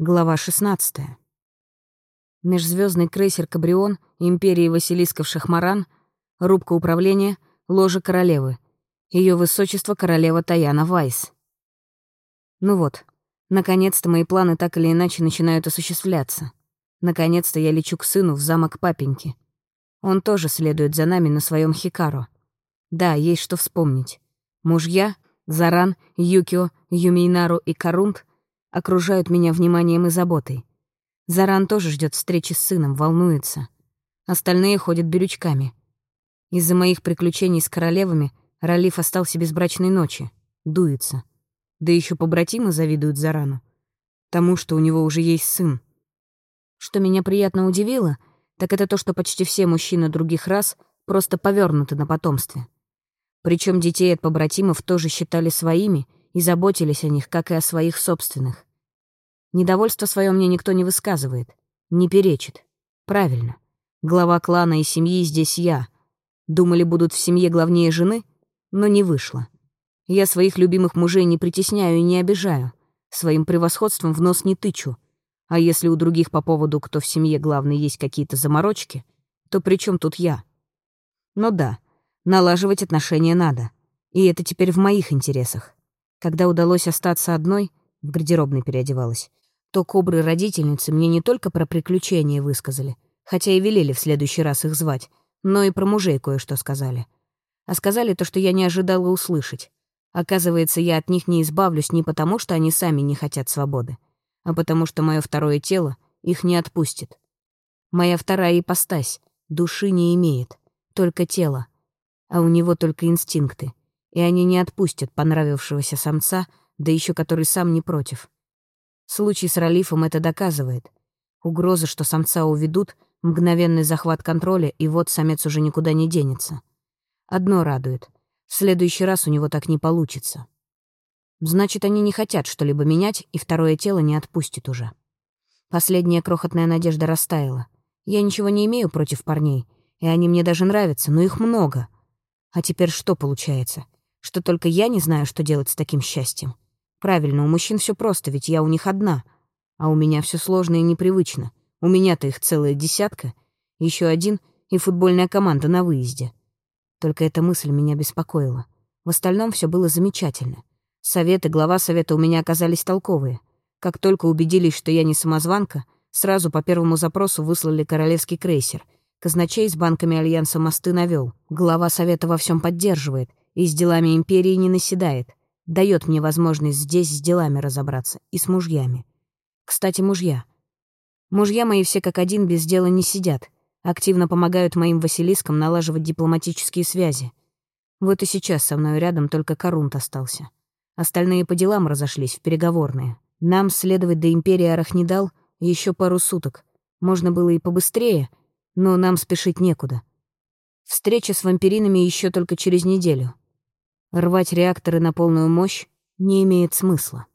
Глава 16. Межзвездный крейсер «Кабрион», империи Василисков Шахмаран, рубка управления, ложа королевы. Ее высочество королева Таяна Вайс. Ну вот, наконец-то мои планы так или иначе начинают осуществляться. Наконец-то я лечу к сыну в замок папеньки. Он тоже следует за нами на своем Хикаро. Да, есть что вспомнить. Мужья, Заран, Юкио, Юмейнару и Карунт — окружают меня вниманием и заботой. Заран тоже ждет встречи с сыном, волнуется. Остальные ходят бирючками. Из-за моих приключений с королевами Ралиф остался без брачной ночи. Дуется. Да еще побратимы завидуют Зарану. Тому, что у него уже есть сын. Что меня приятно удивило, так это то, что почти все мужчины других рас просто повернуты на потомстве. Причем детей от побратимов тоже считали своими и заботились о них, как и о своих собственных. Недовольство свое мне никто не высказывает, не перечит. Правильно. Глава клана и семьи здесь я. Думали, будут в семье главнее жены, но не вышло. Я своих любимых мужей не притесняю и не обижаю, своим превосходством в нос не тычу. А если у других по поводу, кто в семье главный, есть какие-то заморочки, то при чем тут я? Ну да, налаживать отношения надо. И это теперь в моих интересах. Когда удалось остаться одной, в гардеробной переодевалась, то кобры-родительницы мне не только про приключения высказали, хотя и велели в следующий раз их звать, но и про мужей кое-что сказали. А сказали то, что я не ожидала услышать. Оказывается, я от них не избавлюсь не потому, что они сами не хотят свободы, а потому что мое второе тело их не отпустит. Моя вторая ипостась души не имеет, только тело, а у него только инстинкты — и они не отпустят понравившегося самца, да еще который сам не против. Случай с Ралифом это доказывает. Угроза, что самца уведут, мгновенный захват контроля, и вот самец уже никуда не денется. Одно радует. В следующий раз у него так не получится. Значит, они не хотят что-либо менять, и второе тело не отпустит уже. Последняя крохотная надежда растаяла. Я ничего не имею против парней, и они мне даже нравятся, но их много. А теперь что получается? что только я не знаю, что делать с таким счастьем. Правильно, у мужчин все просто, ведь я у них одна. А у меня все сложно и непривычно. У меня-то их целая десятка, еще один и футбольная команда на выезде. Только эта мысль меня беспокоила. В остальном все было замечательно. Советы, глава совета у меня оказались толковые. Как только убедились, что я не самозванка, сразу по первому запросу выслали королевский крейсер. Казначей с банками Альянса мосты навел. Глава совета во всем поддерживает — и с делами империи не наседает, дает мне возможность здесь с делами разобраться и с мужьями. Кстати, мужья. Мужья мои все как один без дела не сидят, активно помогают моим Василискам налаживать дипломатические связи. Вот и сейчас со мной рядом только Корунт остался. Остальные по делам разошлись в переговорные. Нам следовать до империи Арахнидал еще пару суток. Можно было и побыстрее, но нам спешить некуда. Встреча с вампиринами еще только через неделю. Рвать реакторы на полную мощь не имеет смысла.